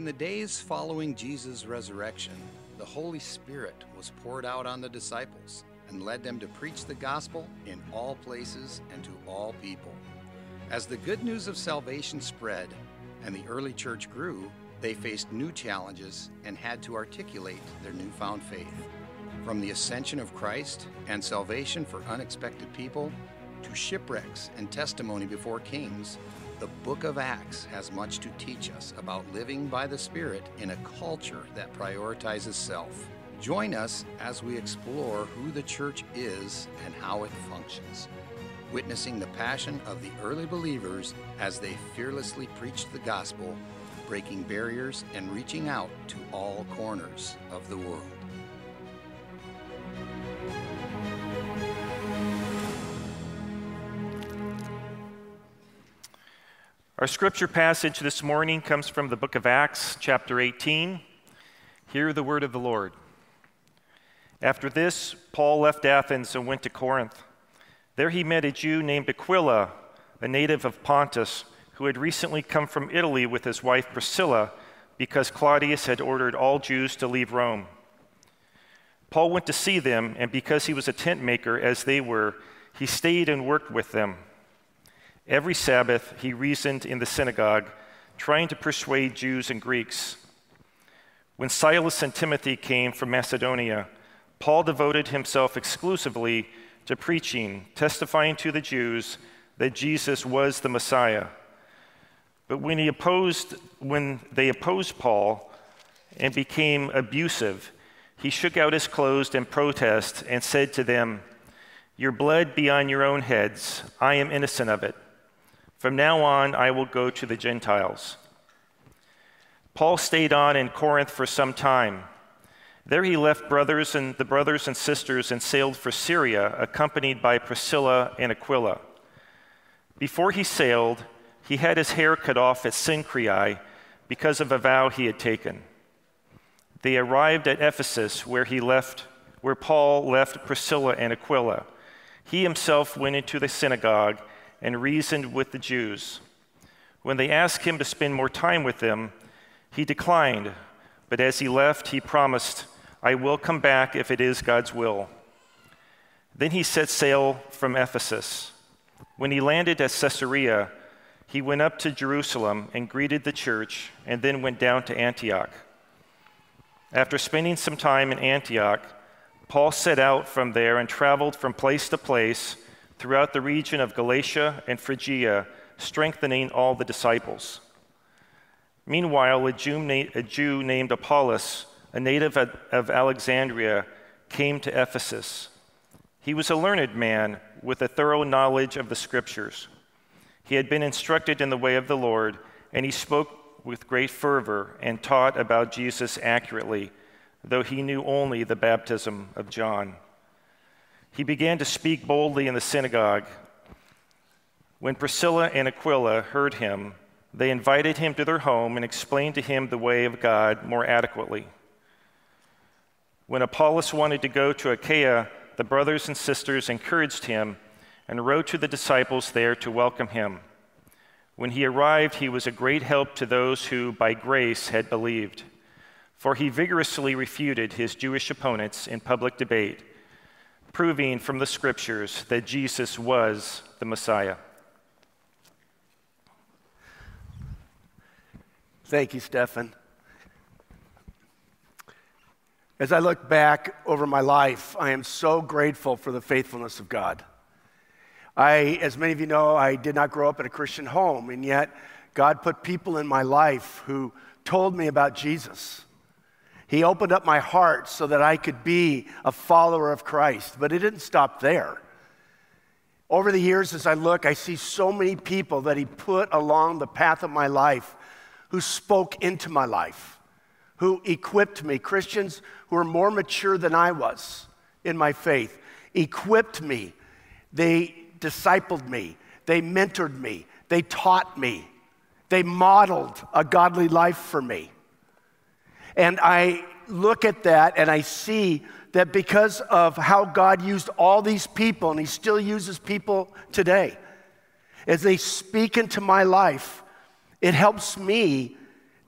In the days following Jesus' resurrection, the Holy Spirit was poured out on the disciples and led them to preach the gospel in all places and to all people. As the good news of salvation spread and the early church grew, they faced new challenges and had to articulate their newfound faith. From the ascension of Christ and salvation for unexpected people to shipwrecks and testimony before kings, the book of Acts has much to teach us about living by the Spirit in a culture that prioritizes self. Join us as we explore who the church is and how it functions, witnessing the passion of the early believers as they fearlessly preached the gospel, breaking barriers and reaching out to all corners of the world. Our scripture passage this morning comes from the book of Acts, chapter 18. Hear the word of the Lord. After this, Paul left Athens and went to Corinth. There he met a Jew named Aquila, a native of Pontus, who had recently come from Italy with his wife Priscilla because Claudius had ordered all Jews to leave Rome. Paul went to see them, and because he was a tent maker as they were, he stayed and worked with them. Every Sabbath, he reasoned in the synagogue, trying to persuade Jews and Greeks. When Silas and Timothy came from Macedonia, Paul devoted himself exclusively to preaching, testifying to the Jews that Jesus was the Messiah. But when, he opposed, when they opposed Paul and became abusive, he shook out his clothes in protest and said to them, Your blood be on your own heads. I am innocent of it. From now on, I will go to the Gentiles. Paul stayed on in Corinth for some time. There he left brothers and the brothers and sisters and sailed for Syria, accompanied by Priscilla and Aquila. Before he sailed, he had his hair cut off at Cenchreae because of a vow he had taken. They arrived at Ephesus, where he left, where Paul left Priscilla and Aquila. He himself went into the synagogue and reasoned with the Jews. When they asked him to spend more time with them, he declined, but as he left, he promised, I will come back if it is God's will. Then he set sail from Ephesus. When he landed at Caesarea, he went up to Jerusalem and greeted the church, and then went down to Antioch. After spending some time in Antioch, Paul set out from there and traveled from place to place throughout the region of Galatia and Phrygia, strengthening all the disciples. Meanwhile, a Jew, named Apollos, a native of Alexandria, came to Ephesus. He was a learned man with a thorough knowledge of the scriptures. He had been instructed in the way of the Lord, and he spoke with great fervor and taught about Jesus accurately, though he knew only the baptism of John. He began to speak boldly in the synagogue. When Priscilla and Aquila heard him, they invited him to their home and explained to him the way of God more adequately. When Apollos wanted to go to Achaia, the brothers and sisters encouraged him and wrote to the disciples there to welcome him. When he arrived, he was a great help to those who, by grace, had believed, for he vigorously refuted his Jewish opponents in public debate proving from the scriptures that Jesus was the Messiah. Thank you, Stefan. As I look back over my life, I am so grateful for the faithfulness of God. I, as many of you know, I did not grow up in a Christian home, and yet God put people in my life who told me about Jesus. He opened up my heart so that I could be a follower of Christ. But it didn't stop there. Over the years, as I look, I see so many people that He put along the path of my life who spoke into my life, who equipped me. Christians who are more mature than I was in my faith equipped me. They discipled me. They mentored me. They taught me. They modeled a godly life for me. And I look at that and I see that because of how God used all these people, and He still uses people today, as they speak into my life, it helps me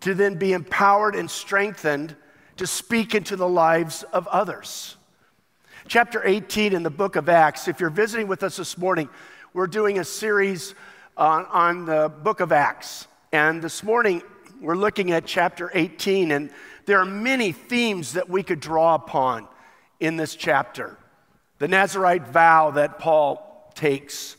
to then be empowered and strengthened to speak into the lives of others. Chapter 18 in the book of Acts, if you're visiting with us this morning, we're doing a series on, on the book of Acts. And this morning, we're looking at chapter 18, and there are many themes that we could draw upon in this chapter. The Nazarite vow that Paul takes.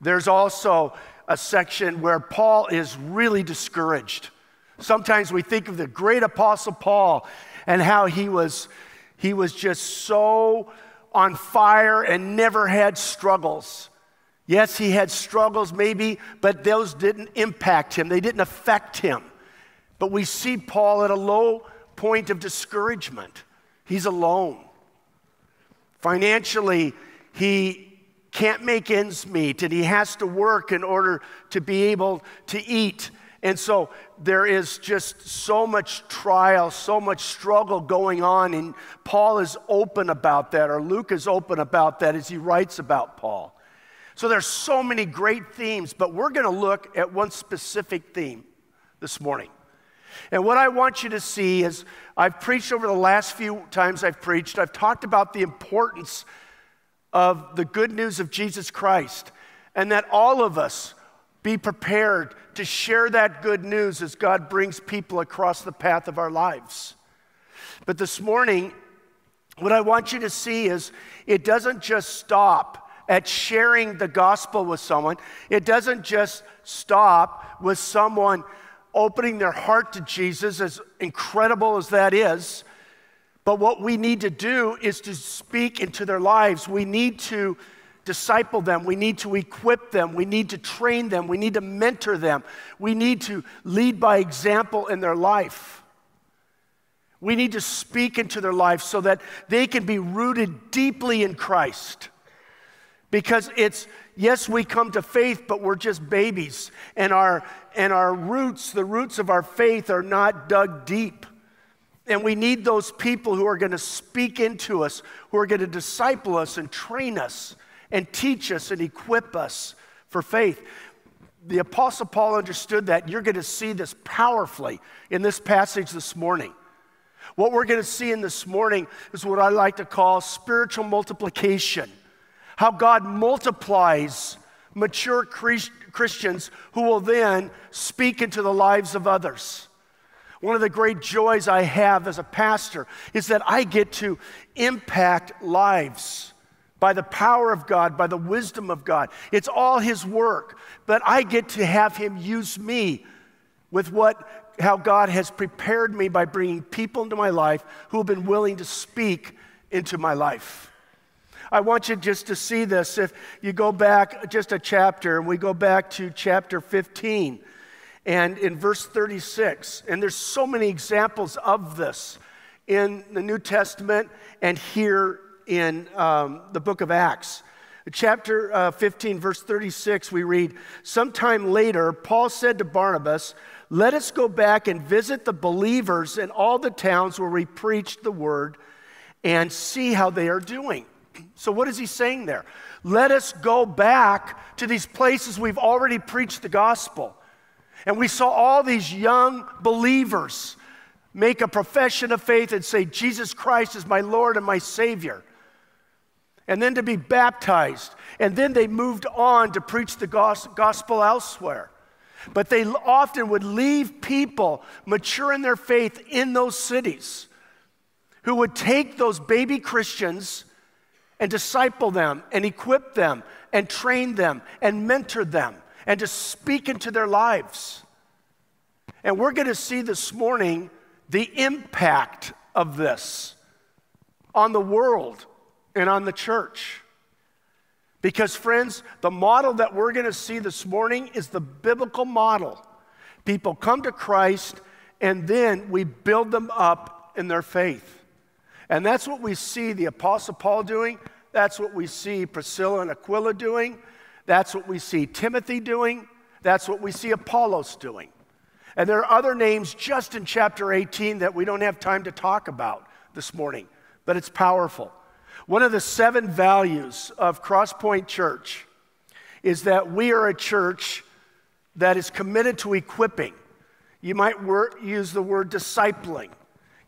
There's also a section where Paul is really discouraged. Sometimes we think of the great apostle Paul and how he was, he was just so on fire and never had struggles. Yes, he had struggles maybe, but those didn't impact him, they didn't affect him. But we see Paul at a low point of discouragement. He's alone. Financially, he can't make ends meet and he has to work in order to be able to eat. And so there is just so much trial, so much struggle going on. And Paul is open about that, or Luke is open about that as he writes about Paul. So there's so many great themes, but we're going to look at one specific theme this morning. And what I want you to see is I've preached over the last few times I've preached, I've talked about the importance of the good news of Jesus Christ and that all of us be prepared to share that good news as God brings people across the path of our lives. But this morning, what I want you to see is it doesn't just stop at sharing the gospel with someone, it doesn't just stop with someone opening their heart to Jesus, as incredible as that is. But what we need to do is to speak into their lives. We need to disciple them. We need to equip them. We need to train them. We need to mentor them. We need to lead by example in their life. We need to speak into their life so that they can be rooted deeply in Christ. Because it's, yes, we come to faith, but we're just babies. And our, and our roots, the roots of our faith, are not dug deep. And we need those people who are going to speak into us, who are going to disciple us and train us and teach us and equip us for faith. The Apostle Paul understood that. You're going to see this powerfully in this passage this morning. What we're going to see in this morning is what I like to call spiritual multiplication. How God multiplies mature Christians who will then speak into the lives of others. One of the great joys I have as a pastor is that I get to impact lives by the power of God, by the wisdom of God. It's all His work, but I get to have Him use me with what, how God has prepared me by bringing people into my life who have been willing to speak into my life. I want you just to see this. If you go back just a chapter, and we go back to chapter 15, and in verse 36, and there's so many examples of this in the New Testament and here in um, the book of Acts. Chapter uh, 15, verse 36, we read, Sometime later, Paul said to Barnabas, Let us go back and visit the believers in all the towns where we preached the word and see how they are doing. So, what is he saying there? Let us go back to these places we've already preached the gospel. And we saw all these young believers make a profession of faith and say, Jesus Christ is my Lord and my Savior. And then to be baptized. And then they moved on to preach the gospel elsewhere. But they often would leave people mature in their faith in those cities who would take those baby Christians and disciple them and equip them and train them and mentor them and to speak into their lives. And we're going to see this morning the impact of this on the world and on the church. Because, friends, the model that we're going to see this morning is the biblical model. People come to Christ, and then we build them up in their faith. And that's what we see the Apostle Paul doing. That's what we see Priscilla and Aquila doing. That's what we see Timothy doing. That's what we see Apollos doing. And there are other names just in chapter 18 that we don't have time to talk about this morning, but it's powerful. One of the seven values of Crosspoint Church is that we are a church that is committed to equipping. You might wor- use the word discipling.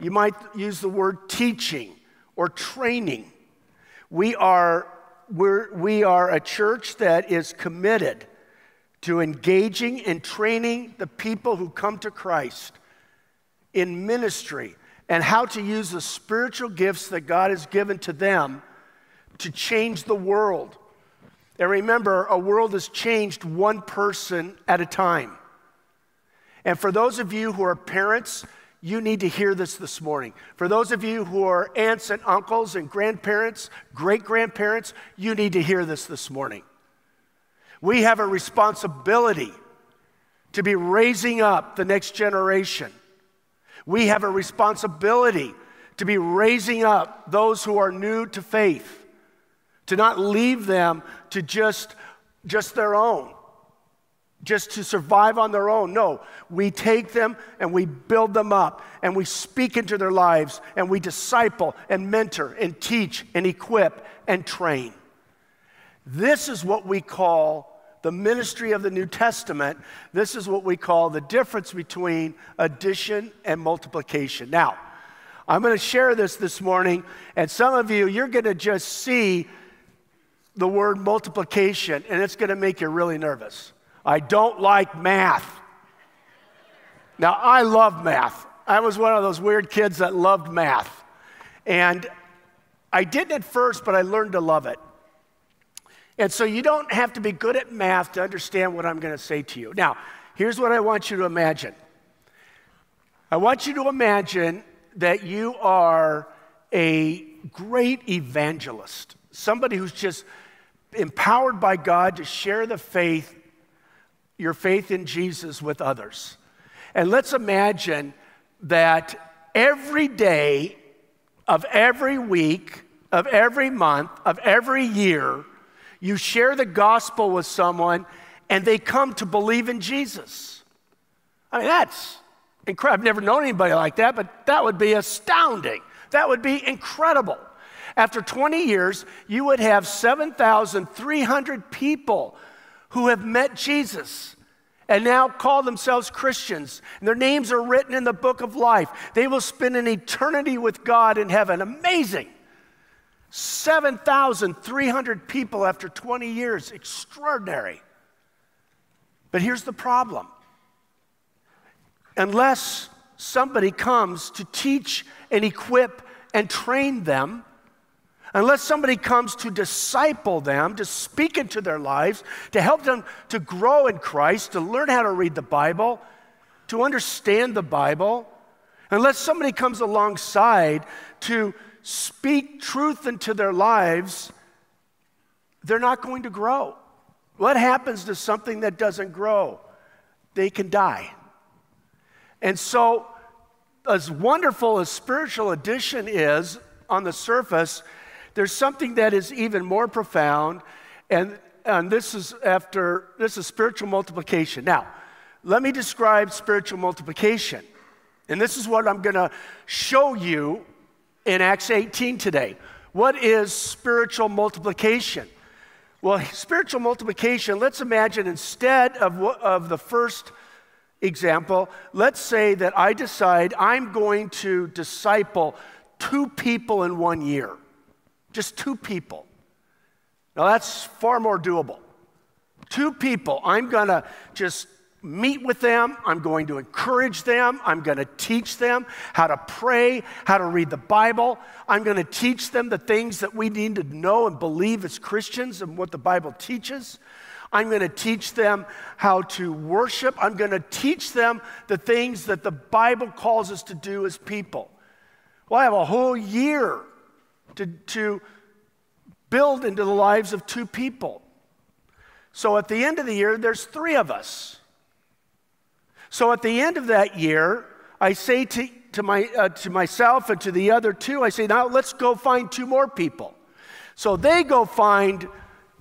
You might use the word teaching or training. We are, we're, we are a church that is committed to engaging and training the people who come to Christ in ministry and how to use the spiritual gifts that God has given to them to change the world. And remember, a world is changed one person at a time. And for those of you who are parents, you need to hear this this morning. For those of you who are aunts and uncles and grandparents, great grandparents, you need to hear this this morning. We have a responsibility to be raising up the next generation. We have a responsibility to be raising up those who are new to faith, to not leave them to just, just their own, just to survive on their own. No, we take them and we build them up and we speak into their lives and we disciple and mentor and teach and equip and train. This is what we call the ministry of the New Testament. This is what we call the difference between addition and multiplication. Now, I'm going to share this this morning, and some of you, you're going to just see the word multiplication, and it's going to make you really nervous. I don't like math. Now, I love math. I was one of those weird kids that loved math. And I didn't at first, but I learned to love it. And so you don't have to be good at math to understand what I'm going to say to you. Now, here's what I want you to imagine I want you to imagine that you are a great evangelist, somebody who's just empowered by God to share the faith, your faith in Jesus with others. And let's imagine that every day of every week, of every month, of every year, you share the gospel with someone and they come to believe in Jesus. I mean, that's incredible. I've never known anybody like that, but that would be astounding. That would be incredible. After 20 years, you would have 7,300 people who have met Jesus and now call themselves Christians. And their names are written in the book of life. They will spend an eternity with God in heaven. Amazing. 7,300 people after 20 years. Extraordinary. But here's the problem unless somebody comes to teach and equip and train them, unless somebody comes to disciple them, to speak into their lives, to help them to grow in Christ, to learn how to read the Bible, to understand the Bible, unless somebody comes alongside to speak truth into their lives, they're not going to grow. What happens to something that doesn't grow? They can die. And so, as wonderful as spiritual addition is on the surface, there's something that is even more profound, and, and this is after this is spiritual multiplication. Now, let me describe spiritual multiplication. And this is what I'm going to show you in Acts 18 today. What is spiritual multiplication? Well, spiritual multiplication, let's imagine instead of, of the first example, let's say that I decide I'm going to disciple two people in one year. Just two people. Now, that's far more doable. Two people, I'm going to just meet with them. I'm going to encourage them. I'm going to teach them how to pray, how to read the Bible. I'm going to teach them the things that we need to know and believe as Christians and what the Bible teaches. I'm going to teach them how to worship. I'm going to teach them the things that the Bible calls us to do as people. Well, I have a whole year to, to build into the lives of two people. So at the end of the year, there's three of us. So at the end of that year, I say to, to, my, uh, to myself and to the other two, I say, now let's go find two more people. So they go find,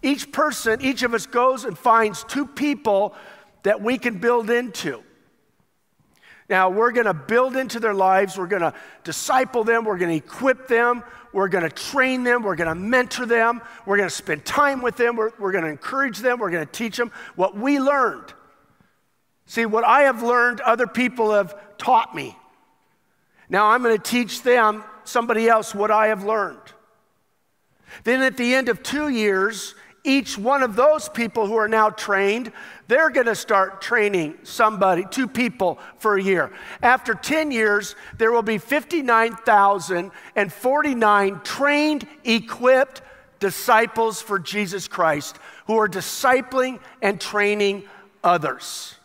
each person, each of us goes and finds two people that we can build into. Now, we're going to build into their lives. We're going to disciple them. We're going to equip them. We're going to train them. We're going to mentor them. We're going to spend time with them. We're, we're going to encourage them. We're going to teach them what we learned. See, what I have learned, other people have taught me. Now I'm going to teach them, somebody else, what I have learned. Then at the end of two years, each one of those people who are now trained, they're going to start training somebody, two people for a year. After 10 years, there will be 59,049 trained, equipped disciples for Jesus Christ who are discipling and training others.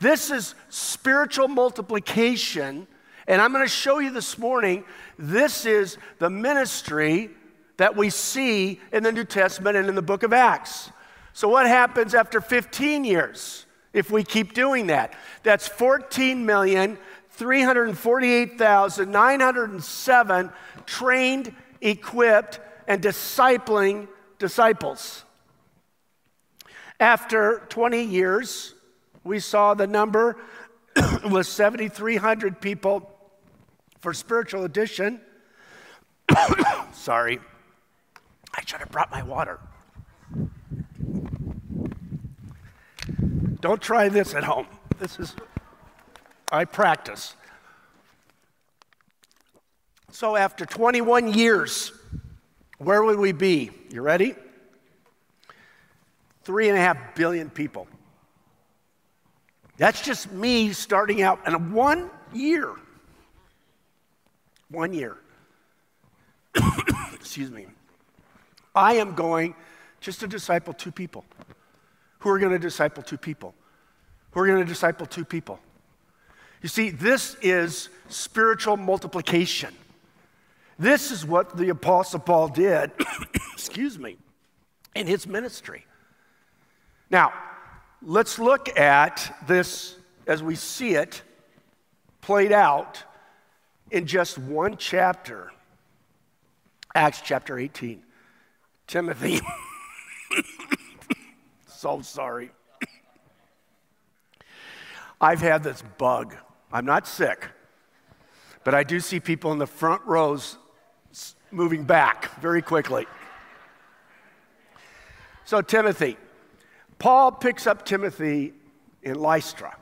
This is spiritual multiplication. And I'm going to show you this morning this is the ministry that we see in the New Testament and in the book of Acts. So, what happens after 15 years if we keep doing that? That's 14,348,907 trained, equipped, and discipling disciples. After 20 years, we saw the number was 7,300 people for spiritual addition. Sorry, I should have brought my water. Don't try this at home. This is, I practice. So after 21 years, where would we be? You ready? Three and a half billion people. That's just me starting out in one year. One year. Excuse me. I am going just to disciple two people. Who are going to disciple two people? Who are going to disciple two people? You see, this is spiritual multiplication. This is what the Apostle Paul did, excuse me, in his ministry. Now, let's look at this as we see it played out in just one chapter Acts chapter 18. Timothy. so sorry. I've had this bug. I'm not sick, but I do see people in the front rows moving back very quickly. So, Timothy, Paul picks up Timothy in Lystra.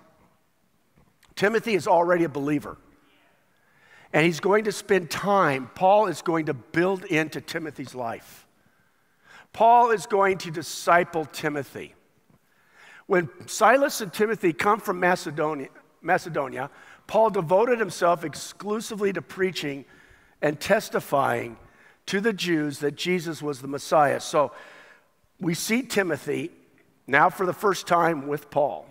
Timothy is already a believer. And he's going to spend time, Paul is going to build into Timothy's life. Paul is going to disciple Timothy. When Silas and Timothy come from Macedonia, Macedonia, Paul devoted himself exclusively to preaching and testifying to the Jews that Jesus was the Messiah. So we see Timothy now for the first time with Paul.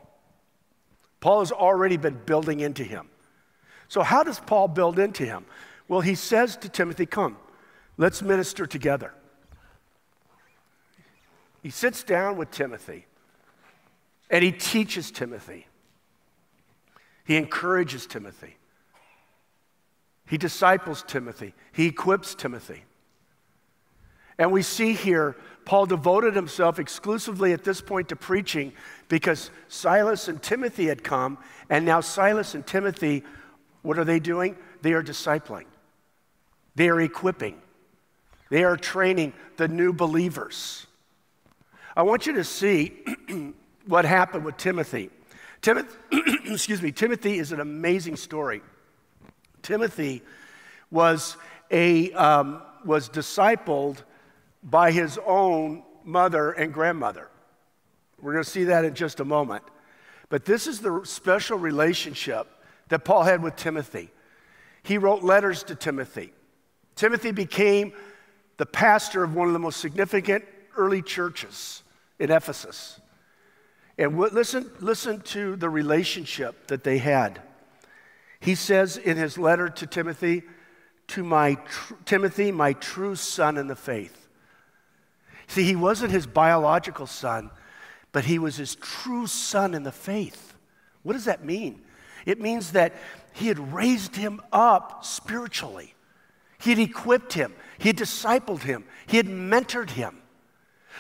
Paul has already been building into him. So, how does Paul build into him? Well, he says to Timothy, Come, let's minister together. He sits down with Timothy and he teaches Timothy. He encourages Timothy. He disciples Timothy. He equips Timothy. And we see here, Paul devoted himself exclusively at this point to preaching because Silas and Timothy had come, and now Silas and Timothy what are they doing? They are discipling, they are equipping, they are training the new believers. I want you to see what happened with Timothy. Timothy, excuse me, Timothy is an amazing story. Timothy was a um, was discipled by his own mother and grandmother. We're going to see that in just a moment. But this is the special relationship that Paul had with Timothy. He wrote letters to Timothy. Timothy became the pastor of one of the most significant early churches in Ephesus. And listen, listen to the relationship that they had. He says in his letter to Timothy, to my tr- Timothy, my true son in the faith. See, he wasn't his biological son, but he was his true son in the faith. What does that mean? It means that he had raised him up spiritually. He had equipped him. He had discipled him. He had mentored him.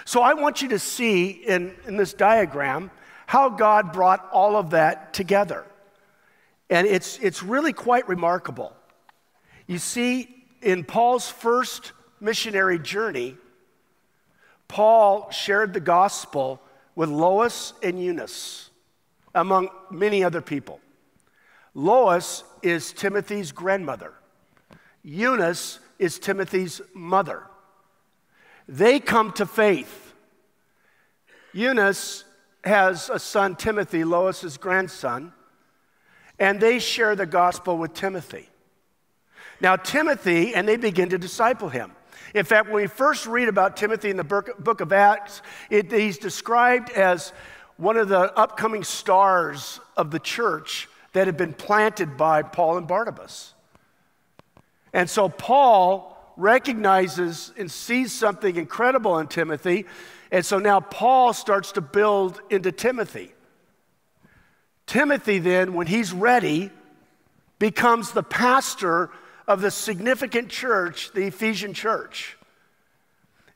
So I want you to see in, in this diagram how God brought all of that together. And it's, it's really quite remarkable. You see, in Paul's first missionary journey, Paul shared the gospel with Lois and Eunice. among many other people. Lois is Timothy's grandmother. Eunice is Timothy's mother. They come to faith. Eunice has a son, Timothy, Lois's grandson, and they share the gospel with Timothy. Now, Timothy, and they begin to disciple him. In fact, when we first read about Timothy in the book of Acts, it, he's described as one of the upcoming stars of the church that had been planted by Paul and Barnabas. And so Paul recognizes and sees something incredible in Timothy. And so now Paul starts to build into Timothy. Timothy, then, when he's ready, becomes the pastor of the significant church, the Ephesian church.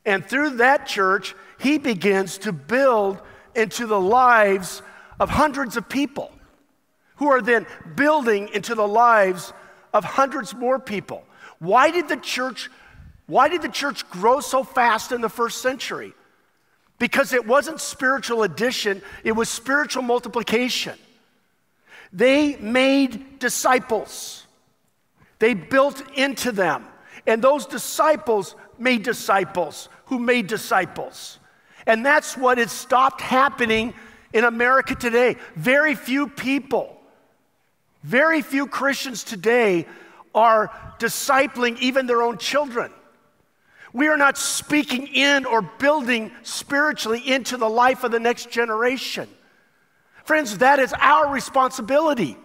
And through that church, he begins to build into the lives of hundreds of people who are then building into the lives of hundreds more people. Why did the church why did the church grow so fast in the first century? Because it wasn't spiritual addition, it was spiritual multiplication. They made disciples. They built into them. And those disciples made disciples who made disciples. And that's what has stopped happening in America today. Very few people, very few Christians today are discipling even their own children. We are not speaking in or building spiritually into the life of the next generation. Friends, that is our responsibility.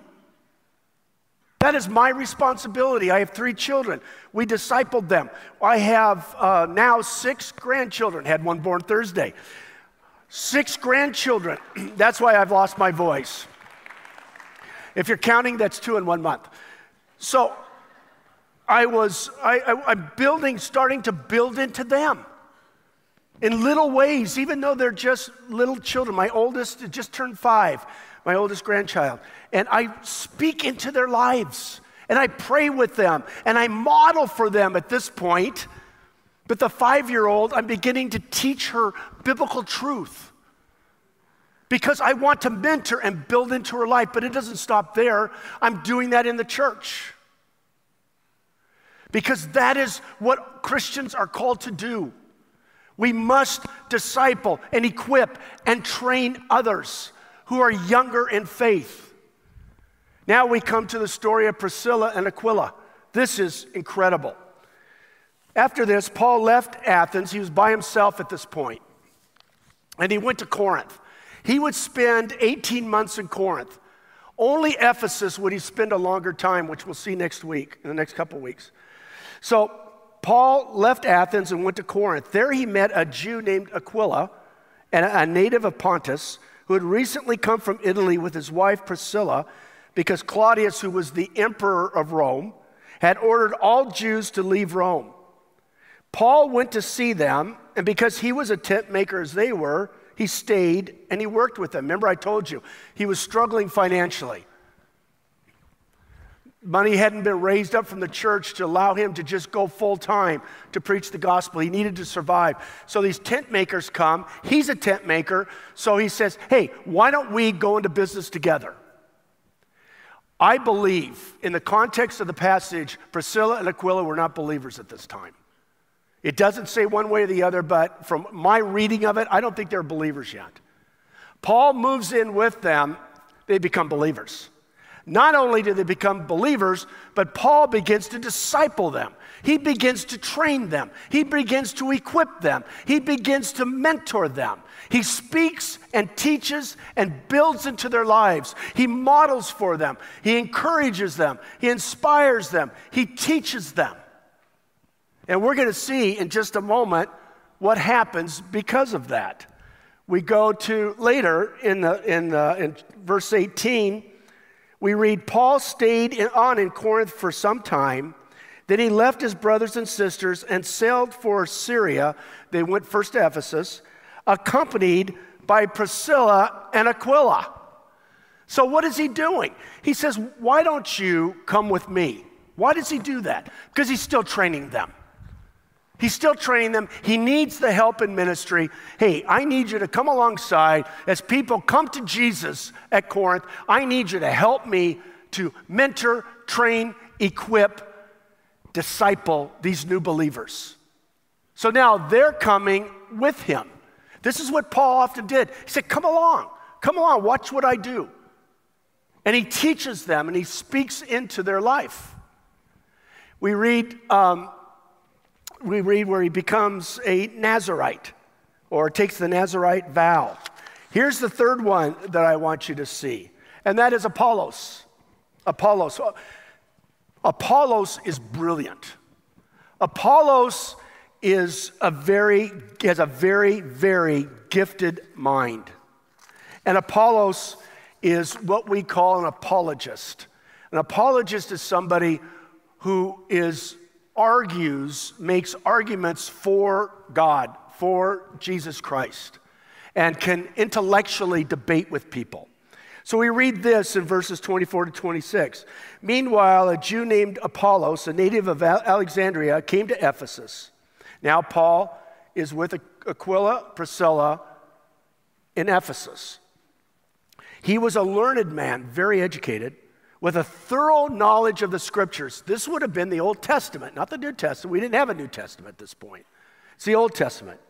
That is my responsibility. I have three children. We discipled them. I have uh, now six grandchildren, had one born Thursday. Six grandchildren. that's why I've lost my voice. If you're counting, that's two in one month. So I was, I, I, I'm building, starting to build into them in little ways, even though they're just little children. My oldest just turned five, my oldest grandchild. And I speak into their lives and I pray with them and I model for them at this point. But the five year old, I'm beginning to teach her biblical truth because I want to mentor and build into her life. But it doesn't stop there, I'm doing that in the church because that is what Christians are called to do. We must disciple and equip and train others who are younger in faith. Now we come to the story of Priscilla and Aquila. This is incredible. After this, Paul left Athens. He was by himself at this point, and he went to Corinth. He would spend 18 months in Corinth. Only Ephesus would he spend a longer time, which we'll see next week, in the next couple weeks. So Paul left Athens and went to Corinth. There he met a Jew named Aquila, and a native of Pontus, who had recently come from Italy with his wife Priscilla, because Claudius, who was the emperor of Rome, had ordered all Jews to leave Rome. Paul went to see them, and because he was a tent maker as they were, he stayed and he worked with them. Remember, I told you, he was struggling financially. Money hadn't been raised up from the church to allow him to just go full time to preach the gospel. He needed to survive. So these tent makers come. He's a tent maker. So he says, Hey, why don't we go into business together? I believe, in the context of the passage, Priscilla and Aquila were not believers at this time. It doesn't say one way or the other, but from my reading of it, I don't think they're believers yet. Paul moves in with them, they become believers. Not only do they become believers, but Paul begins to disciple them. He begins to train them. He begins to equip them. He begins to mentor them. He speaks and teaches and builds into their lives. He models for them. He encourages them. He inspires them. He teaches them. And we're going to see in just a moment what happens because of that. We go to later in, the, in, the, in verse 18 we read Paul stayed on in Corinth for some time. Then he left his brothers and sisters and sailed for Syria. They went first to Ephesus, accompanied by Priscilla and Aquila. So, what is he doing? He says, Why don't you come with me? Why does he do that? Because he's still training them. He's still training them. He needs the help in ministry. Hey, I need you to come alongside as people come to Jesus at Corinth. I need you to help me to mentor, train, equip, disciple these new believers. So now they're coming with him. This is what Paul often did. He said, Come along, come along, watch what I do. And he teaches them and he speaks into their life. We read, um, we read where he becomes a Nazarite or takes the Nazarite vow. Here's the third one that I want you to see, and that is Apollos. Apollos. Apollos is brilliant. Apollos is a very, has a very, very gifted mind. And Apollos is what we call an apologist. An apologist is somebody who is argues, makes arguments for God, for Jesus Christ, and can intellectually debate with people. So we read this in verses 24 to 26. Meanwhile, a Jew named Apollos, a native of Alexandria, came to Ephesus. Now, Paul is with Aquila, Priscilla in Ephesus. He was a learned man, very educated, with a thorough knowledge of the scriptures. This would have been the Old Testament, not the New Testament. We didn't have a New Testament at this point. It's the Old Testament.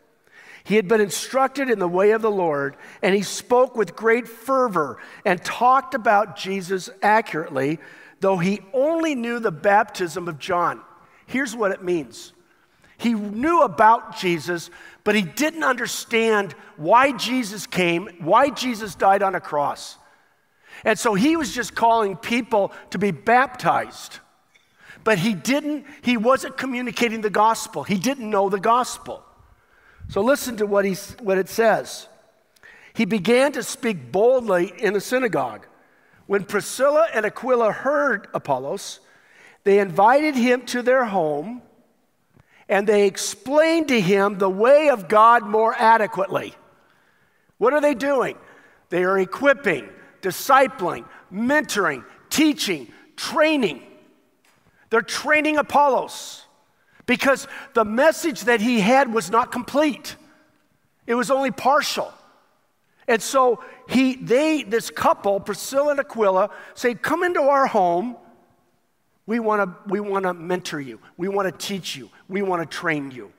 He had been instructed in the way of the Lord, and he spoke with great fervor and talked about Jesus accurately, though he only knew the baptism of John. Here's what it means he knew about Jesus, but he didn't understand why Jesus came, why Jesus died on a cross. And so he was just calling people to be baptized. But he didn't, he wasn't communicating the gospel. He didn't know the gospel. So listen to what, he, what it says. He began to speak boldly in the synagogue. When Priscilla and Aquila heard Apollos, they invited him to their home and they explained to him the way of God more adequately. What are they doing? They are equipping, discipling, mentoring, teaching, training. They're training Apollos because the message that he had was not complete. It was only partial. And so he, they, this couple, Priscilla and Aquila, say, Come into our home we want to we want to mentor you. We want to teach you. We want to train you.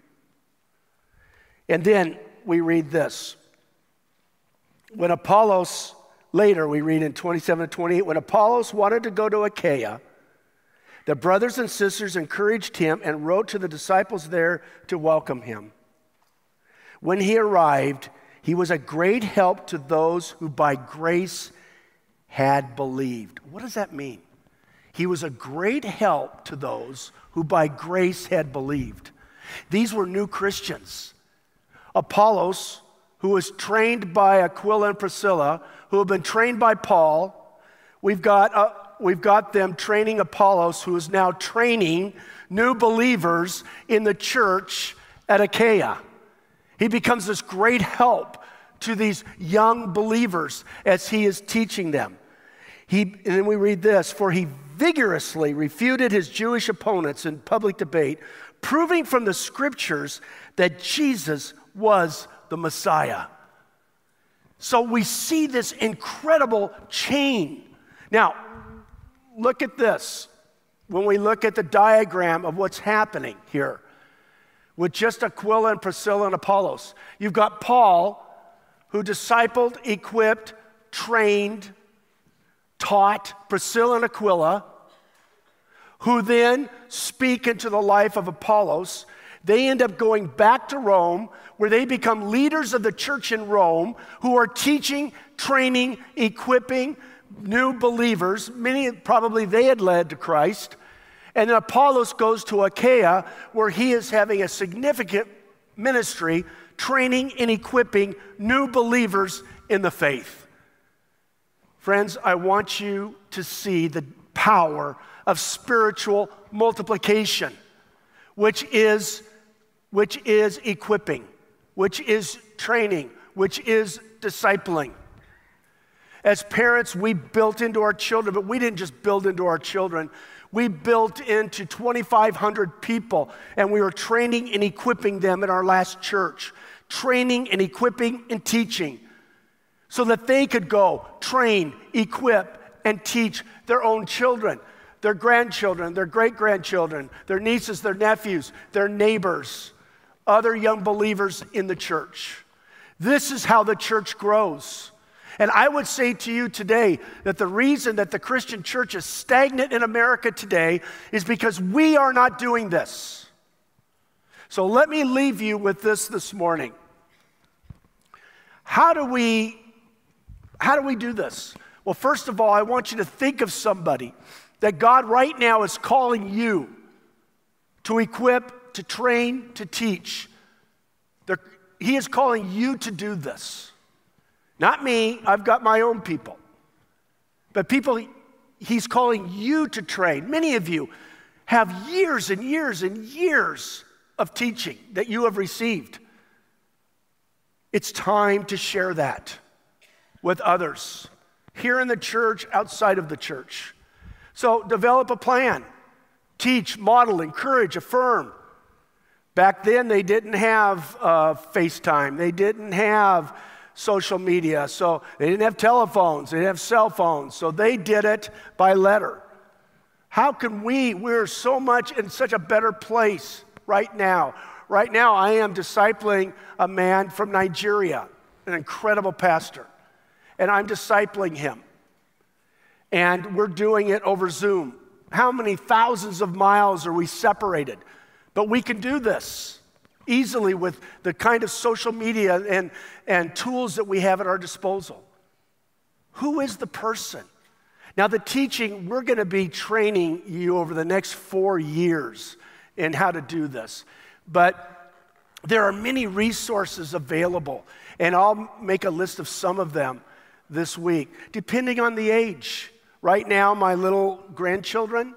And then we read this. When Apollos, later we read in 27 and 28, when Apollos wanted to go to Achaia, the brothers and sisters encouraged him and wrote to the disciples there to welcome him. When he arrived, he was a great help to those who by grace had believed. What does that mean? He was a great help to those who by grace had believed. These were new Christians. Apollos, who was trained by Aquila and Priscilla, who have been trained by Paul. We've got, uh, we've got them training Apollos, who is now training new believers in the church at Achaia. He becomes this great help to these young believers as he is teaching them. He, and then we read this For he vigorously refuted his Jewish opponents in public debate, proving from the scriptures that Jesus was the Messiah. So we see this incredible chain. Now, look at this. When we look at the diagram of what's happening here with just Aquila and Priscilla and Apollos, you've got Paul, who discipled, equipped, trained, taught Priscilla and Aquila, who then speak into the life of Apollos. They end up going back to Rome, where they become leaders of the church in Rome, who are teaching, training, equipping new believers. Many probably they had led to Christ. And then Apollos goes to Achaia, where he is having a significant ministry, training and equipping new believers in the faith. Friends, I want you to see the power of spiritual multiplication, which is, which is equipping, which is training, which is discipling. As parents, we built into our children, but we didn't just build into our children. We built into 2,500 people, and we were training and equipping them in our last church. Training and equipping and teaching so that they could go train, equip, and teach their own children, their grandchildren, their great grandchildren, their nieces, their nephews, their neighbors, other young believers in the church. This is how the church grows. And I would say to you today that the reason that the Christian church is stagnant in America today is because we are not doing this. So let me leave you with this this morning. How do we how do we do this? Well, first of all, I want you to think of somebody that God right now is calling you to equip, to train, to teach. They're, he is calling you to do this. Not me, I've got my own people. But people He's calling you to train. Many of you have years and years and years of teaching that you have received. It's time to share that with others, here in the church, outside of the church. So develop a plan. Teach, model, encourage, affirm. Back then, they didn't have uh, FaceTime. They didn't have social media. So they didn't have telephones. They didn't have cell phones. So they did it by letter. How can we? We're so much in such a better place right now. Right now, I am discipling a man from Nigeria, an incredible pastor and I'm discipling him. And we're doing it over Zoom. How many thousands of miles are we separated? But we can do this easily with the kind of social media and, and tools that we have at our disposal. Who is the person? Now, the teaching, we're going to be training you over the next four years in how to do this. But there are many resources available, and I'll make a list of some of them this week, depending on the age. Right now, my little grandchildren,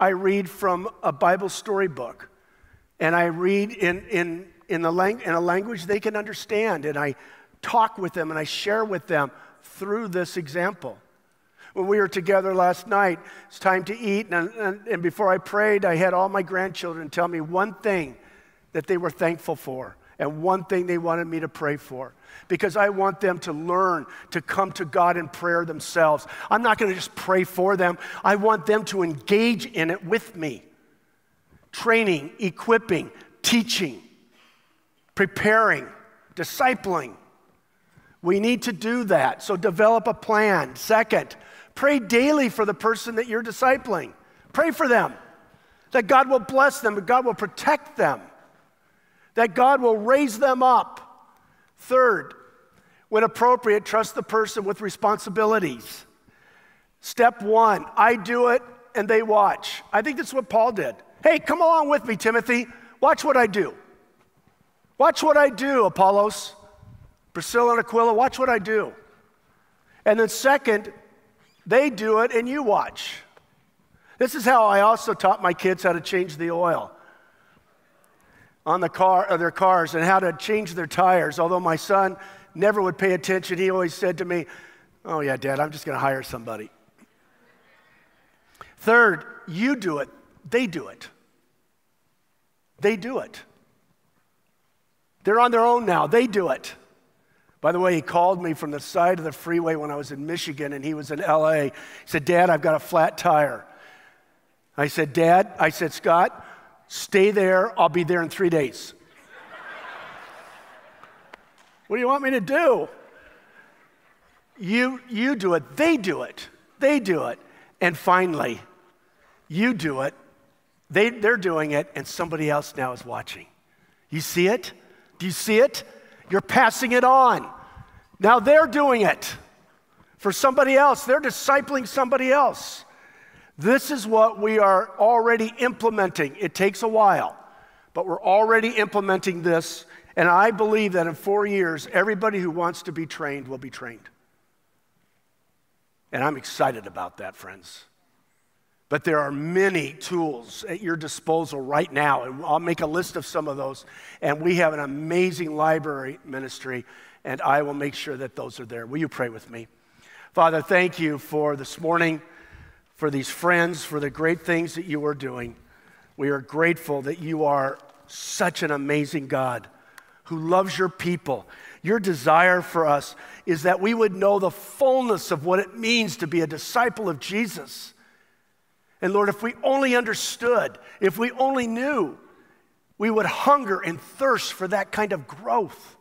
I read from a Bible storybook, and I read in, in, in, the lang- in a language they can understand, and I talk with them and I share with them through this example. When we were together last night, it's time to eat, and, and, and before I prayed, I had all my grandchildren tell me one thing that they were thankful for and one thing they wanted me to pray for because I want them to learn to come to God in prayer themselves. I'm not going to just pray for them, I want them to engage in it with me. Training, equipping, teaching, preparing, discipling. We need to do that. So develop a plan. Second, pray daily for the person that you're discipling. Pray for them that God will bless them, that God will protect them, that God will raise them up. Third, when appropriate, trust the person with responsibilities. Step one, I do it and they watch. I think that's what Paul did. Hey, come along with me, Timothy. Watch what I do. Watch what I do, Apollos. Priscilla and Aquila, watch what I do. And then, second, they do it and you watch. This is how I also taught my kids how to change the oil on the car, of their cars and how to change their tires. Although my son never would pay attention. He always said to me, Oh, yeah, Dad, I'm just going to hire somebody. Third, you do it, they do it. They do it. They're on their own now, they do it. By the way, he called me from the side of the freeway when I was in Michigan and he was in LA. He said, Dad, I've got a flat tire. I said, Dad, I said, Scott, stay there. I'll be there in three days. What do you want me to do? You, you do it, they do it, they do it. And finally, you do it, they, they're doing it, and somebody else now is watching. You see it? Do you see it? You're passing it on. Now they're doing it for somebody else, they're discipling somebody else. This is what we are already implementing. It takes a while, but we're already implementing this and I believe that in four years, everybody who wants to be trained will be trained. And I'm excited about that, friends. But there are many tools at your disposal right now, and I'll make a list of some of those. And we have an amazing library ministry, and I will make sure that those are there. Will you pray with me? Father, thank you for this morning, for these friends, for the great things that you are doing. We are grateful that you are such an amazing God who loves your people. Your desire for us is that we would know the fullness of what it means to be a disciple of Jesus. And Lord, if we only understood, if we only knew, we would hunger and thirst for that kind of growth.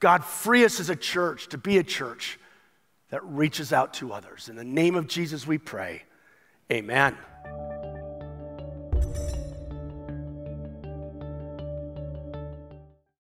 God, free us as a church to be a church that reaches out to others. In the name of Jesus, we pray. Amen.